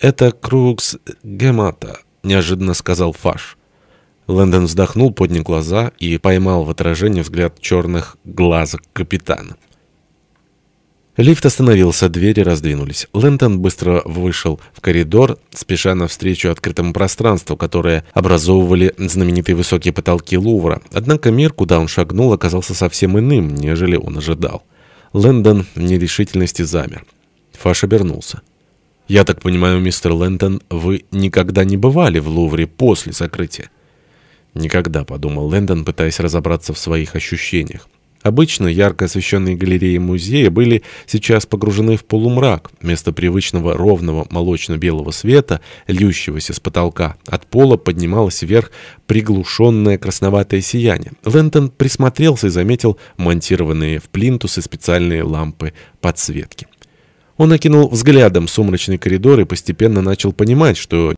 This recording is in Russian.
«Это Крукс Гемата», — неожиданно сказал Фаш. Лэндон вздохнул, поднял глаза и поймал в отражении взгляд черных глазок капитана. Лифт остановился, двери раздвинулись. Лэндон быстро вышел в коридор, спеша навстречу открытому пространству, которое образовывали знаменитые высокие потолки Лувра. Однако мир, куда он шагнул, оказался совсем иным, нежели он ожидал. Лэндон в нерешительности замер. Фаш обернулся. «Я так понимаю, мистер Лэндон, вы никогда не бывали в Лувре после закрытия?» «Никогда», — подумал Лэндон, пытаясь разобраться в своих ощущениях. Обычно ярко освещенные галереи музея были сейчас погружены в полумрак. Вместо привычного ровного молочно-белого света, льющегося с потолка, от пола поднималось вверх приглушенное красноватое сияние. Лэндон присмотрелся и заметил монтированные в плинтусы специальные лампы подсветки. Он окинул взглядом сумрачный коридор и постепенно начал понимать, что